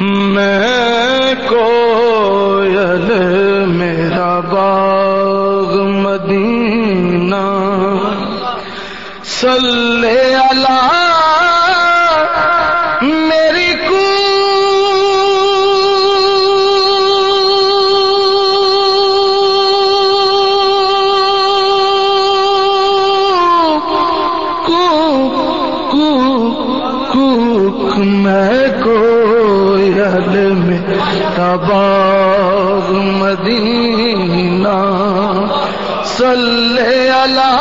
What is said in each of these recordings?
میں کوئل میرا باغ مدینہ صلی اللہ صلی اللہ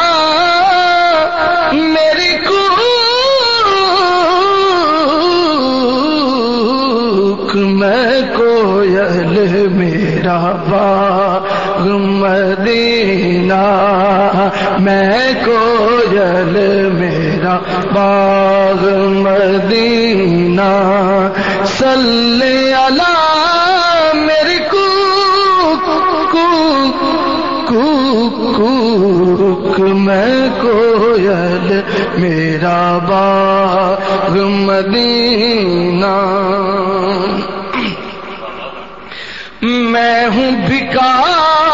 میری کوک میں کوئل میرا باغ مدینہ، میں کوئل میرا باغ مدینہ۔ صلی اللہ اجل میرا باغ مدینہ۔ میں ہوں بھکار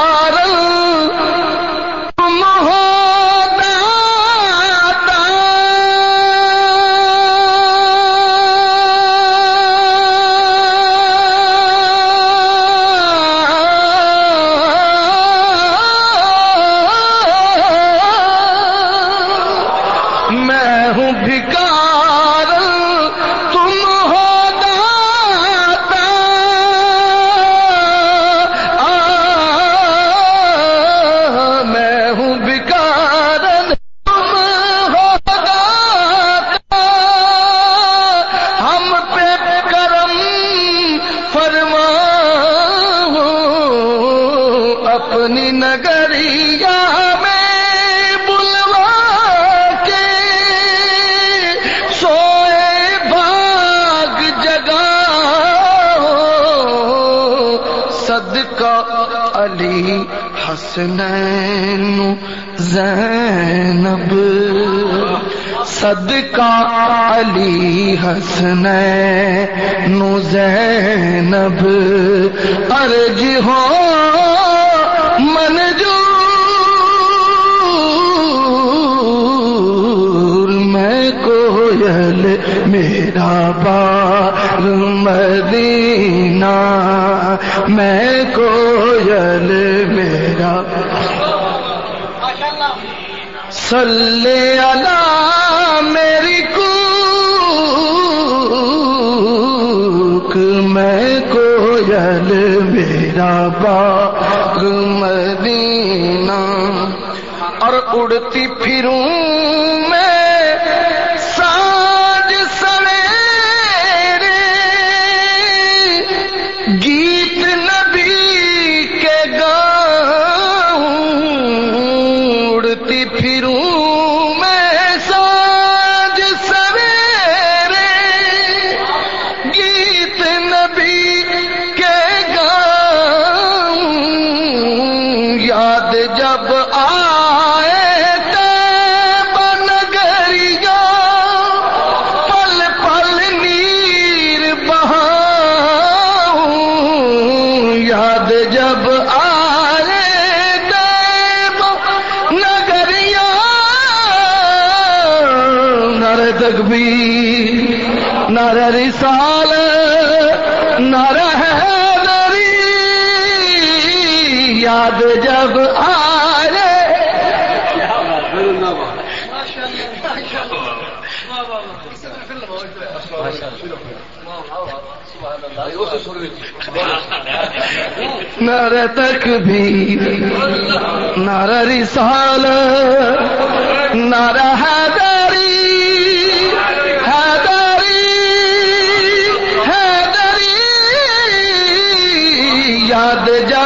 حسنین زینب صدقہ علی حسنین زینب ارج ہو کوئل میرا باغ مدینہ، میں کوئل میرا صلی اللہ میری کوک، میں کوئل میرا باغ مدینہ۔ اور اڑتی نر رسال نر حیدری۔ یاد جب آئے۔ نر تکبیر نر رسال نر حیدری حیدری یاد جا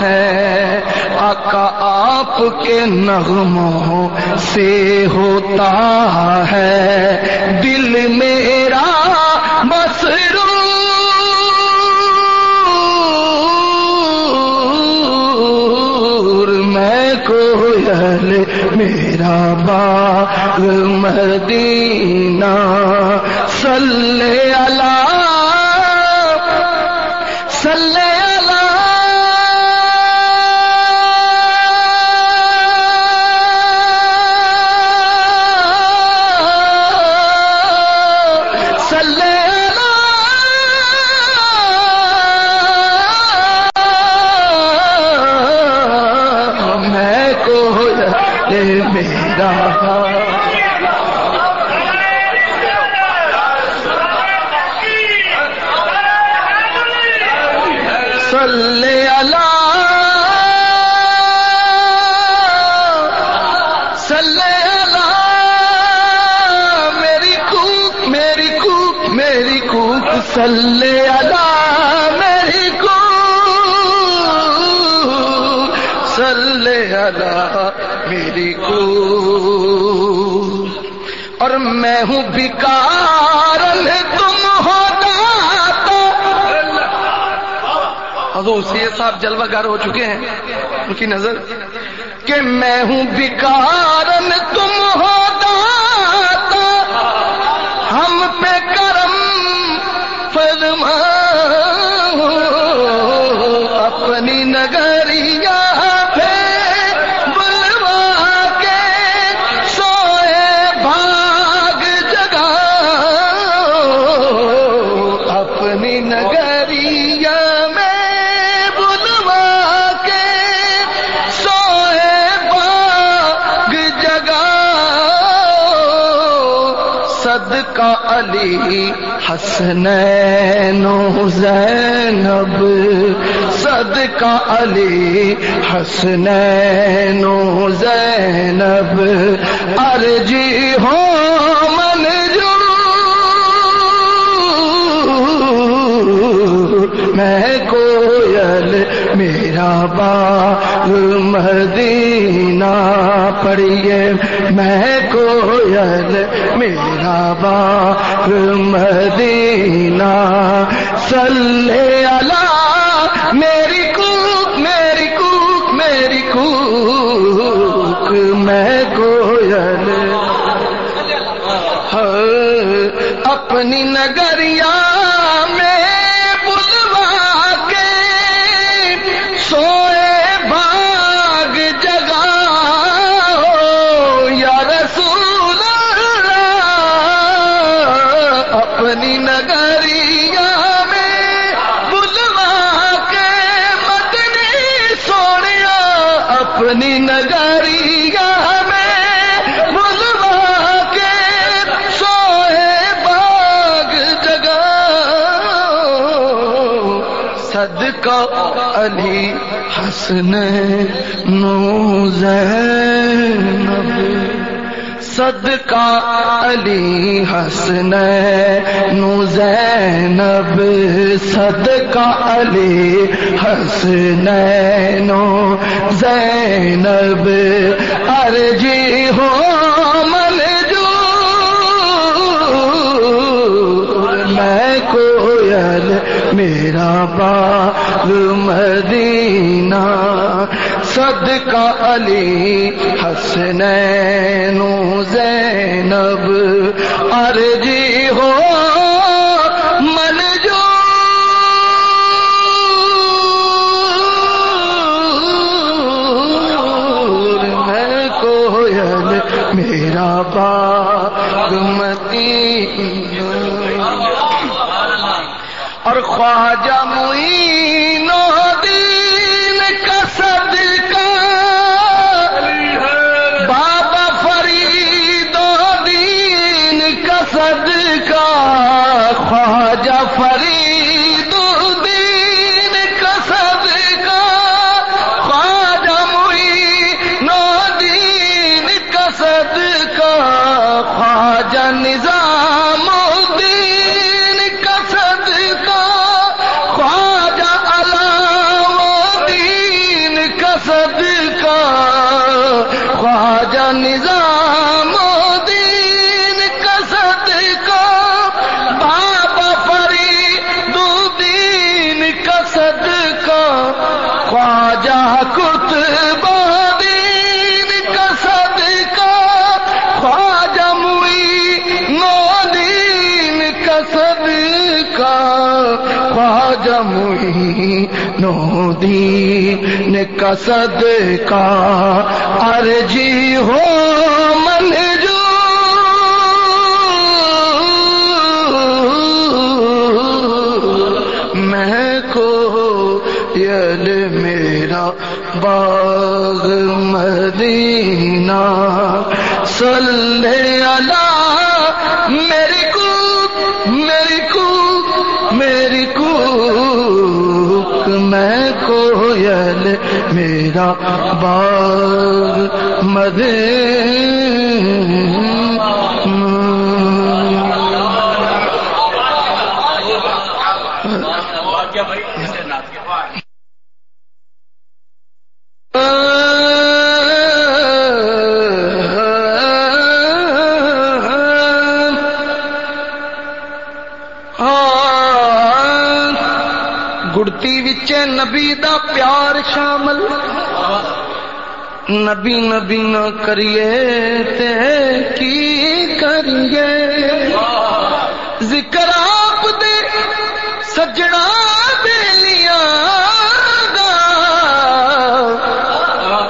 ہے۔ آقا آپ کے نغموں سے ہوتا ہے۔ دل میرا مسرو میں کوئل میرا باغ مدینہ۔ صلی اللہ صلی سید صاحب جلوہ گر ہو چکے ہیں ان کی نظر کہ میں ہوں بیکارن صدقہ علی حسنین و زینب، صدقہ علی حسنین و زینب ارجی ہو من جو میں کوئل میرا باغ مدینہ پڑھیے۔ میں کوئل میرا باغ مدینہ۔ صلی اللہ، میری کوک میری کوک میری کوک۔ میں کوئل ہاں، اپنی نگریا حسن نو زینب صدقہ علی حسن نو زینب صدقہ علی حسن نو زینب ارجی ہو کوئل میرا بال مدینہ صدقہ علی حسنین زینب ارجی ہو جموئی سد کا ارجی ہو من جو میں کو یل میرا باغ مدینہ صلی اللہ کا باغ مدے گڑتی نبی دا پیار شامل۔ نبی نبی نہ کریے تے کی کریے۔ ذکر آپ دے سجڑا بیلیاں گا۔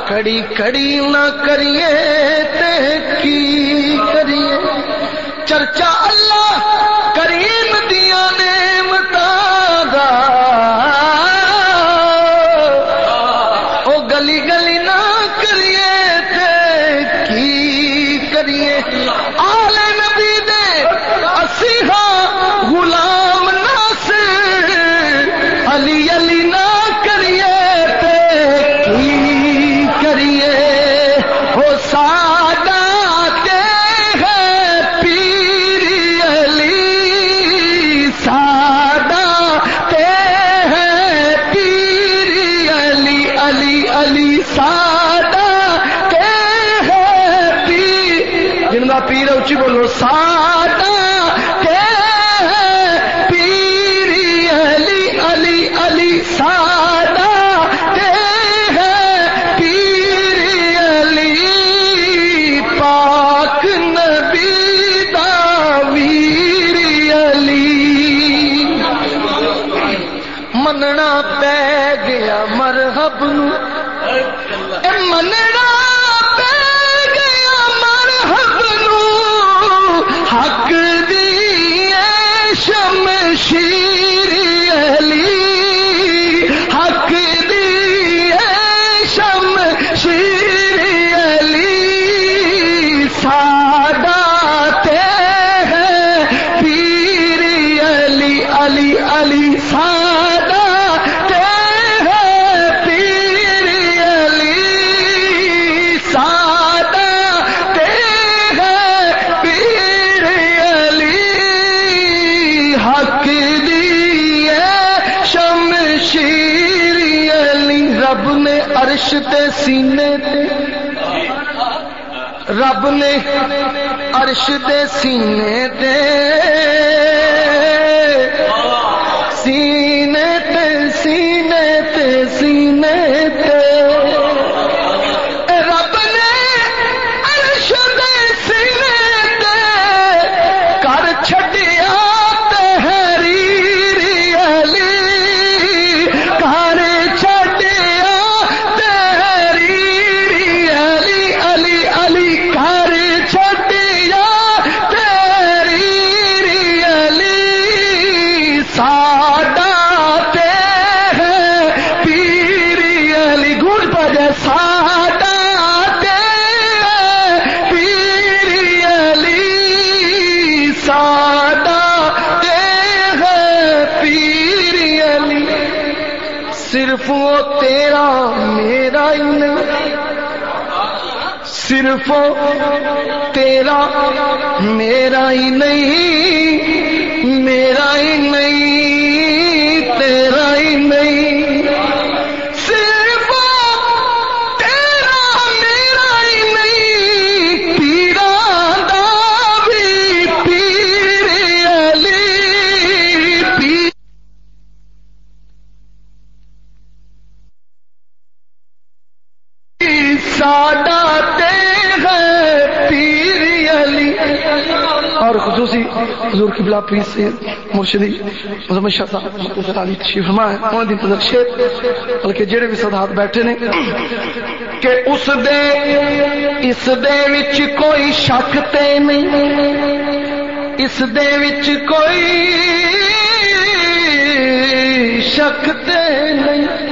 کڑی کڑی نہ کریے تے کی کریے۔ چرچا سینے تے رب نے عرش دے سینے تے صرف وہ تیرا میرا ہی نہیں، صرف تیرا میرا ہی نہیں، میرا ہی نہیں، تیرا ہی نہیں۔ اور خصوصی حضور کی بلا پیر سے مرشدی مزمت شاہ صاحب علی تشریف فرما ہے انہوں نے دن شیر بلکہ جڑے بھی صدات بیٹھے نے کہ اس دے اس دے وچ کوئی شک تے نہیں۔ اس دے وچ کوئی شک تے نہیں۔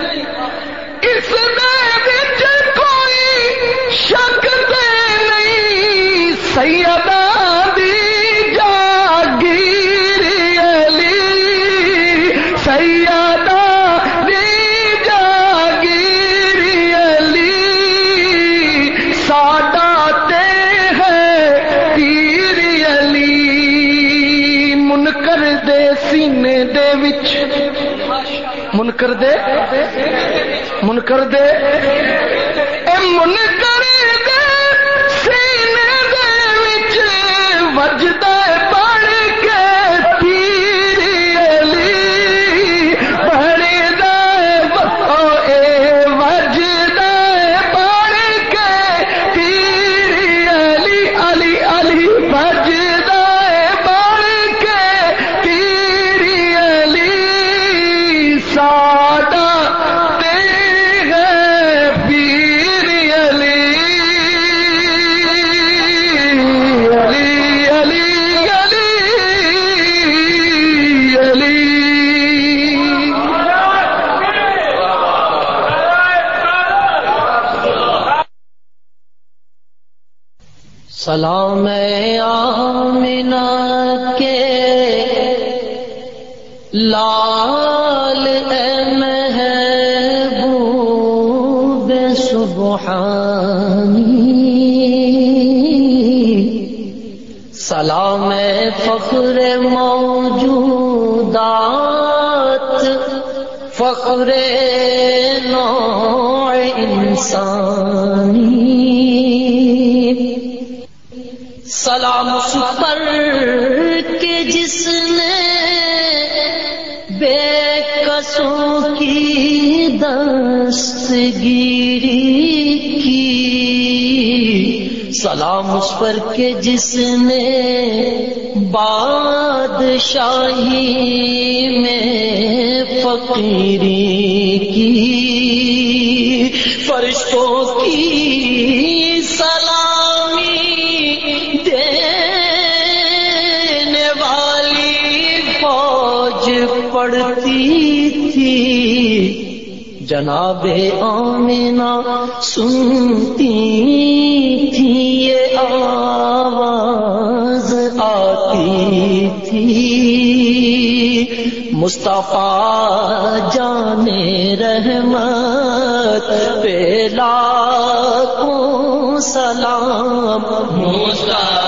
کر دے۔ کے لال محبوب سبحانی سلام فخر موجودات فخر نوع انسانی۔ سلام اس پر دستگیری کی۔ سلام اس پر کہ جس نے بادشاہی میں فقیری کی۔ فرشتوں کی سلامی دینے والی فوج پڑتی تھی۔ جناب آمینہ سنتی تھی یہ آواز آتی تھی۔ مصطفیٰ جانے رحمت پہ لاکھوں سلام۔ مصطفیٰ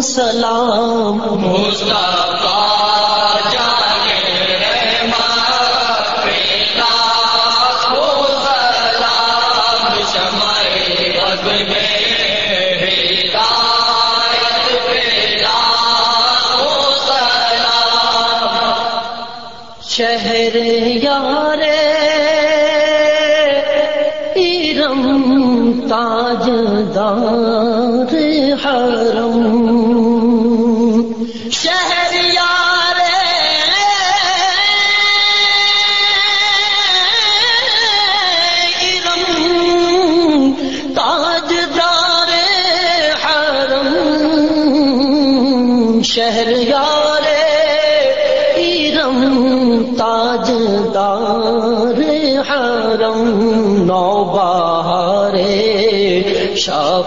سلام.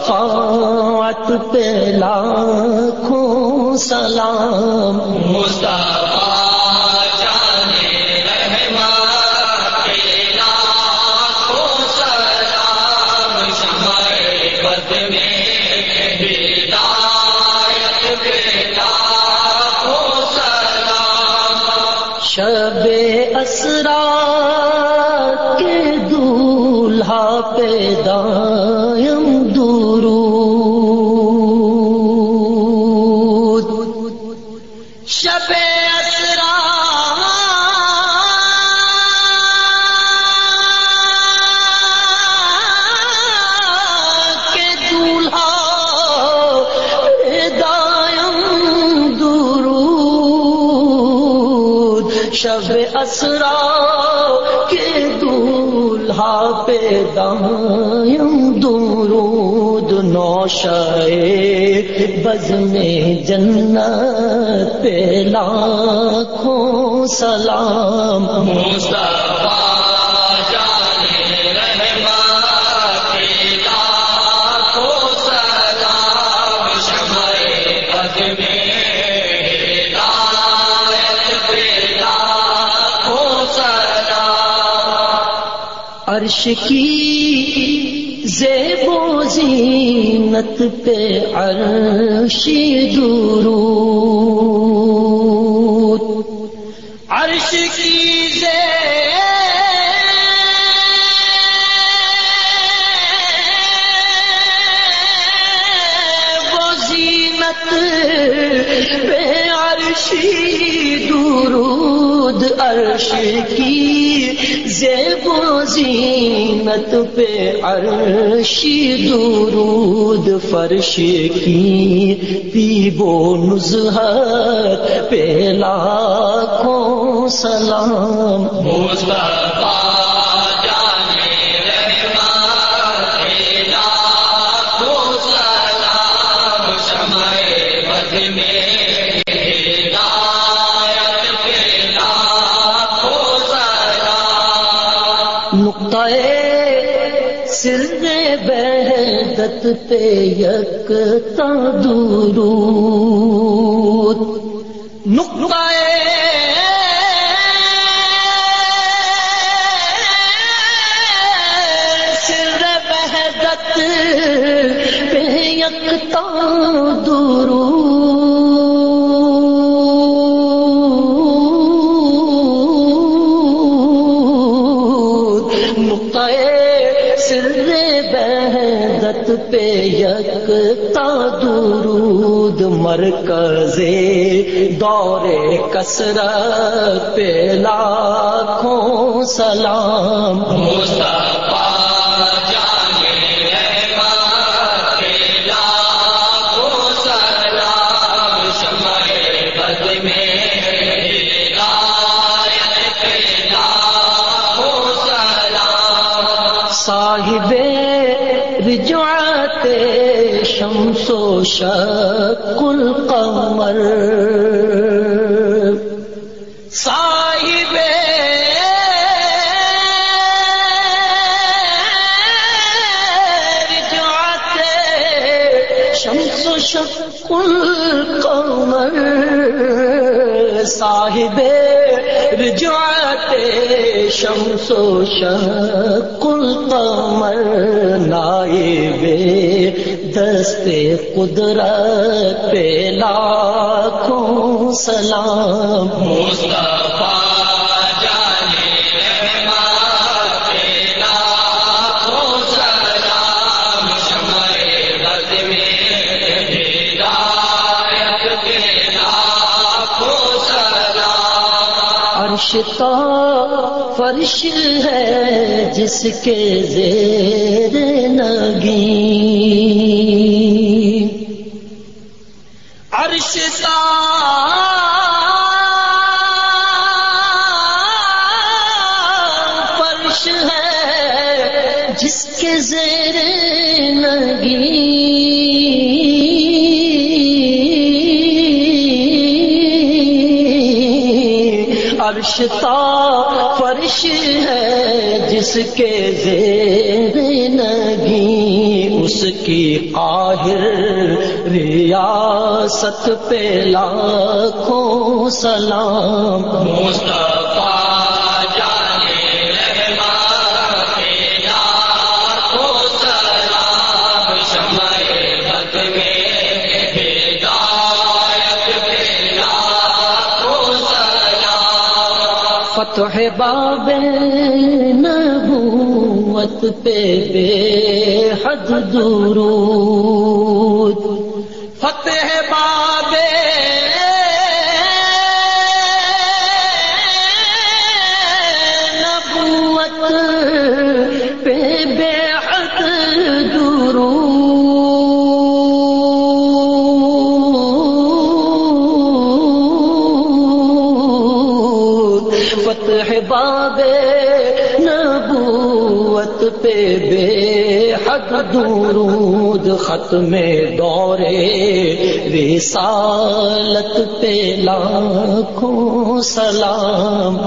شفاعت پہ لاکھوں سلام۔ شب اسرا کے دولہا پیدا اسرا کے دولہا پہ دم درود نوشائے بز میں جنت پہ لاکھوں سلام موسیٰ عرش کی زیب و زینت پہ عرشی درود۔ عرش کی زیب و زینت پہ عرشی درود عرش کی زیب و زینت پہ عرشی درود فرش کی پیب و نزہت پہ لاکھوں سلام مصطفیٰ بہدت یک تا درود۔ نقطہ یک درود مرکز دور کسرت پہ لاکھوں سلام مصطفیٰ شمس القمر۔ صاحب شمس شق القمر۔ صاحب رجعت شمس و شق القمر نائب دستے قدرت پہ لاکھوں سلام عرش کا فرش ہے جس کے زیر نگی۔ عرش کا کے زیر نگی اس کی قاہر ریاست پہ لاکھوں سلام۔ فتح باب پہ بے حد درود بے حد درود ختم دورے رسالت پہ لاکھوں سلام۔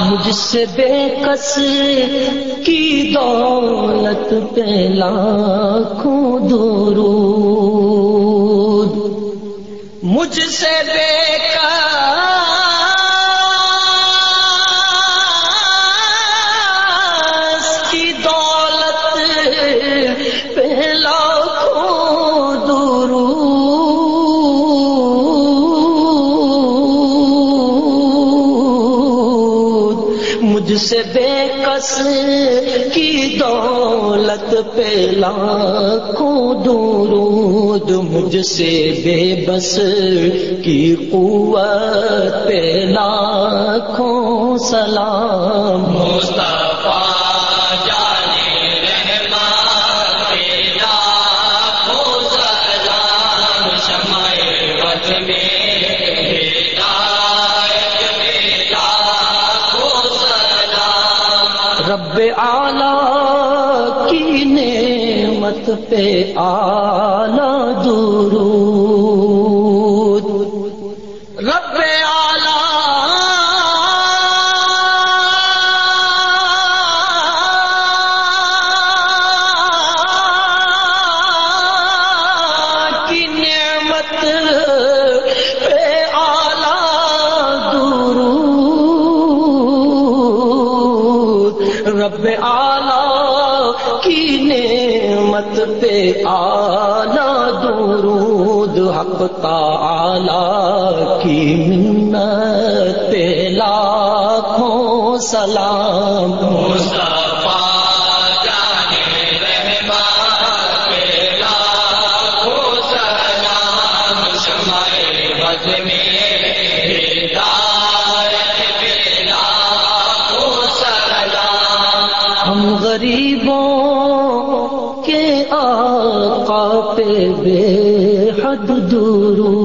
مجھ سے بے کس کی دولت پہ لاکھوں درود۔ مجھ سے بے کی دولت مجھ سے بے کس دولت پہ لاکھوں درود مجھ سے بے بس کی قوت پہ لاکھوں سلام۔ مصطفیٰ پہ منت پہ لاکھوں سلام۔ ہم غریبوں کے آقا پہ بے حد درود۔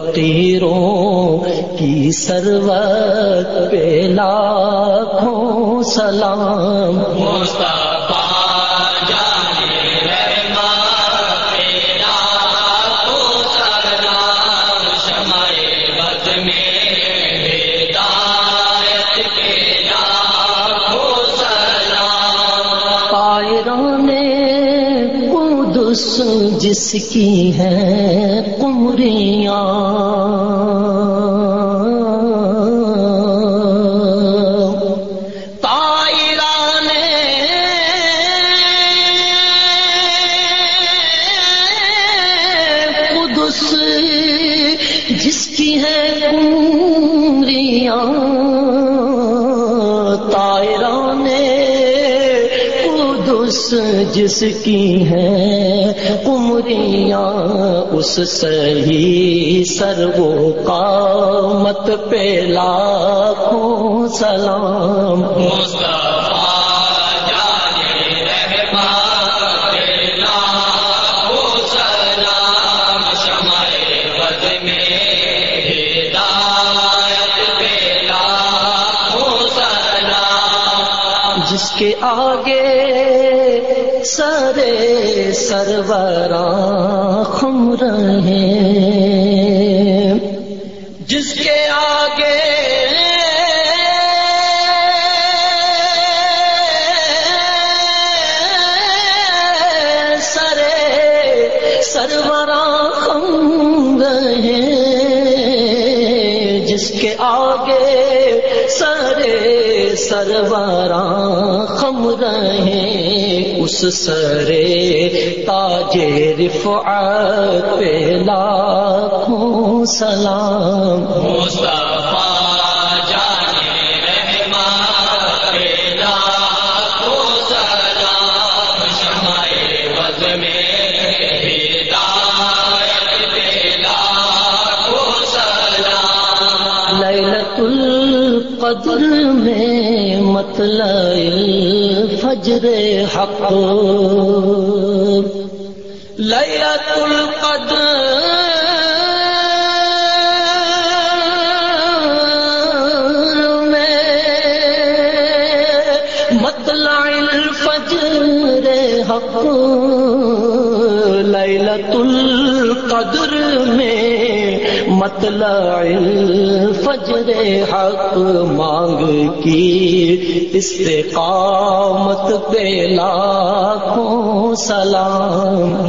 فقیروں کی سروت پہ لاکھوں سلام۔ جس کی ہے کمریاں جس کی ہے کمریاں اس سہی سر وہ قامت پہ لاکھوں سلام سرے خم رہے۔ جس کے آگے سرے سربراہ خم رہے۔ جس کے آگے سرے سربراں خم رہے۔ اس سرے تاج رفعت پہ لاکھوں سلام لیلت القدر میں مطلع فجر حق. لیلت القدر مطلع فجر حق مانگ کی استقامت پہ لاکھوں سلام۔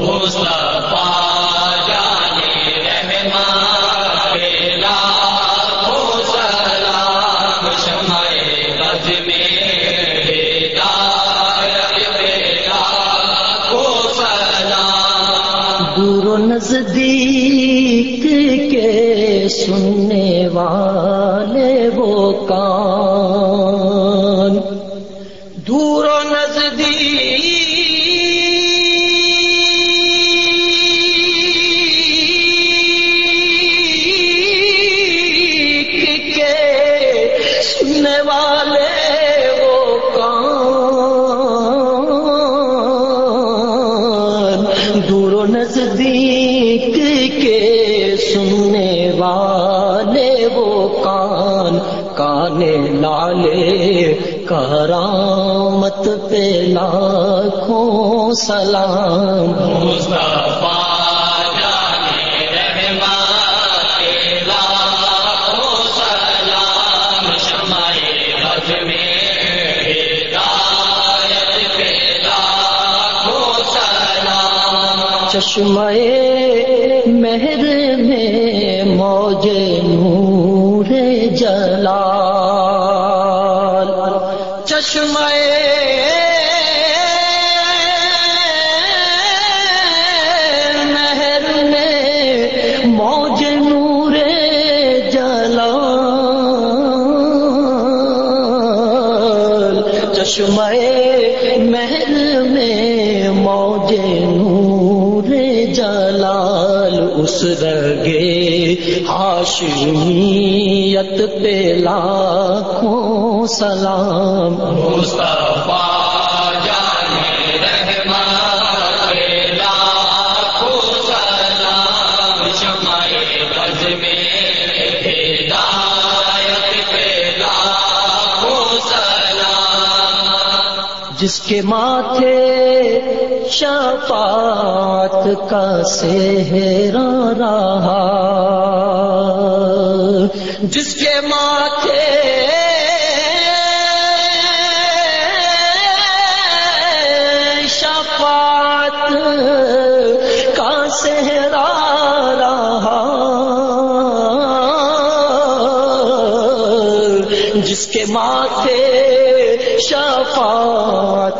نزدیک کے سننے والے وہ کام پہ لاکھوں سلام۔ چشمہ چشمہ محل میں موج نور جلال اس رگے ہاشمیت پہ لاکھوں سلام جس کے ماتھے شفاعت کا سہرا رہا۔ جس کے ماتھے شفاعت کا سہرا رہا۔ جس کے ماتھے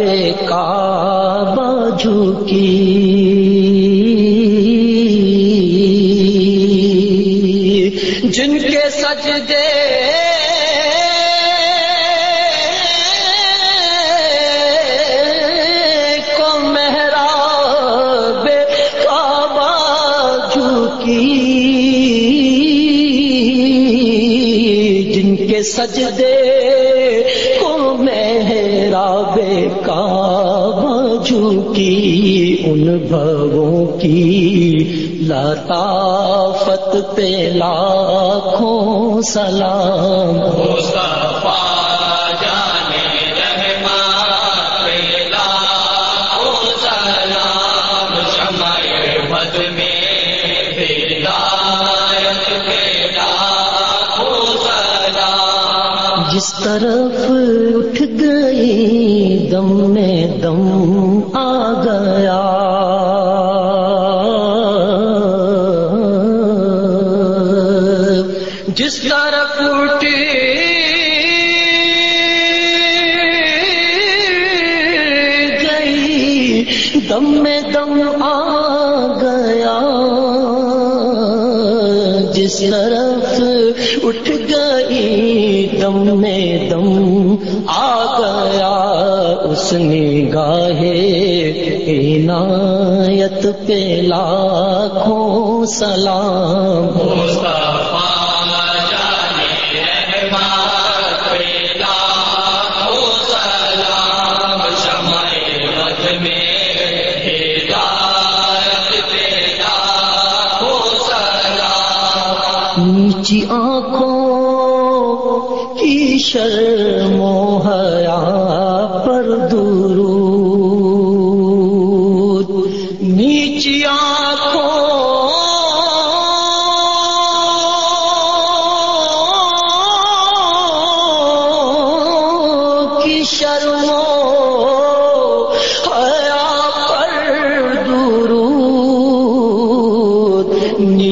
محراب کعبہ جھکی۔ جن کے سجدے کو جن کے سجدے ان بھگوں کی لطافت پہ لاکھوں سلام۔ جس طرف آ گیا۔ جس طرف اٹھ گئی دم میں دم آ گیا۔ جس طرف اس نگاہ عنایت پہ لاکھوں سلام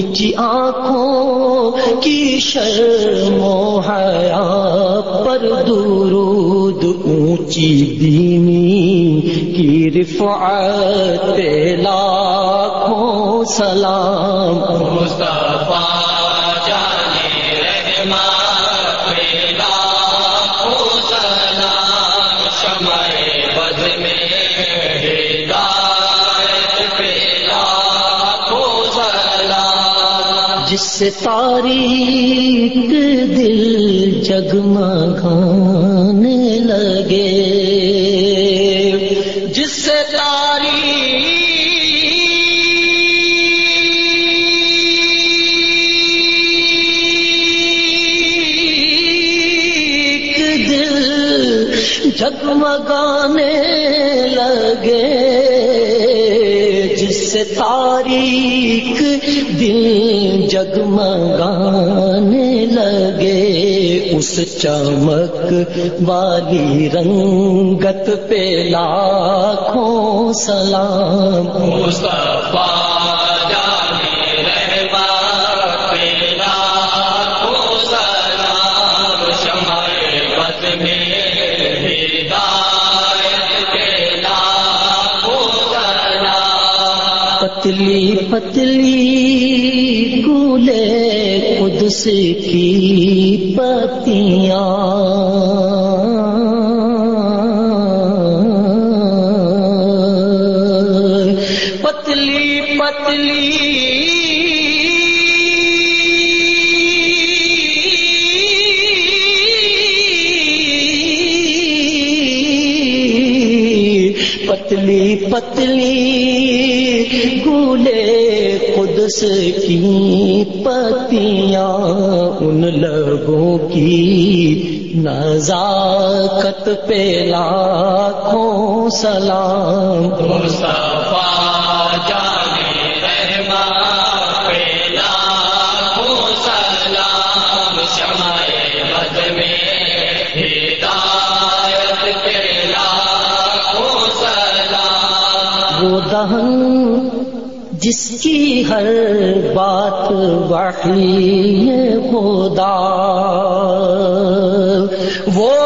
نیچی آنکھوں کی شرم و حیا پر درود اونچی دینی کی رفعت لاکھوں سلام۔ مصطفیٰ سے تاریخ دل جگمگانے لگے۔ جس سے تاریخ دل جگمگانے لگے۔ سے تاریخ دل جگمگانے لگے۔ اس چمک والی رنگت پہ لاکھوں سلام۔ مصطفیٰ پتلی گولے قدس کی پتیاں۔ پتلی پتلی پتلی پتلی گولے کی پتیاں ان لبوں کی نزاکت پہ لاکھوں سلام۔ ہر بات وحی خدا۔ وہ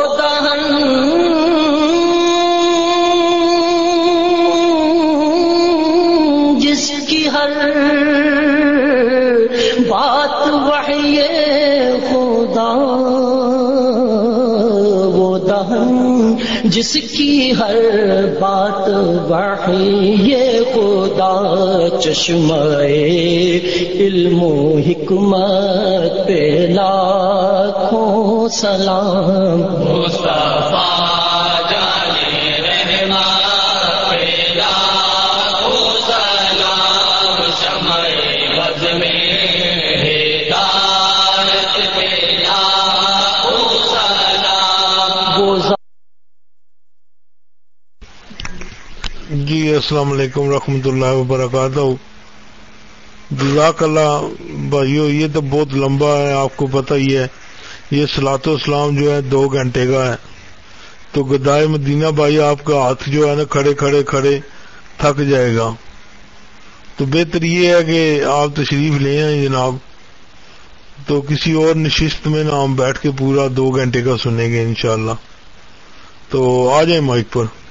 جس کی ہر بات وحی یہ خدا چشمہ علم و حکمت پہ لاکھوں سلام۔ مصطفیٰ السلام علیکم ورحمۃ اللہ وبرکاتہ۔ جزاک اللہ بھائیو، یہ تو بہت لمبا ہے، آپ کو پتہ ہی ہے۔ یہ سلاط اسلام جو ہے، دو گھنٹے کا ہے۔ تو گدائے مدینہ بھائی، آپ کا ہاتھ جو ہے نا، کھڑے کھڑے کھڑے تھک جائے گا۔ تو بہتر یہ ہے کہ آپ تشریف لے آئیں جناب۔ تو کسی اور نشست میں نا ہم بیٹھ کے پورا دو گھنٹے کا سنیں گے انشاءاللہ۔ تو آ جائیں مائک پر۔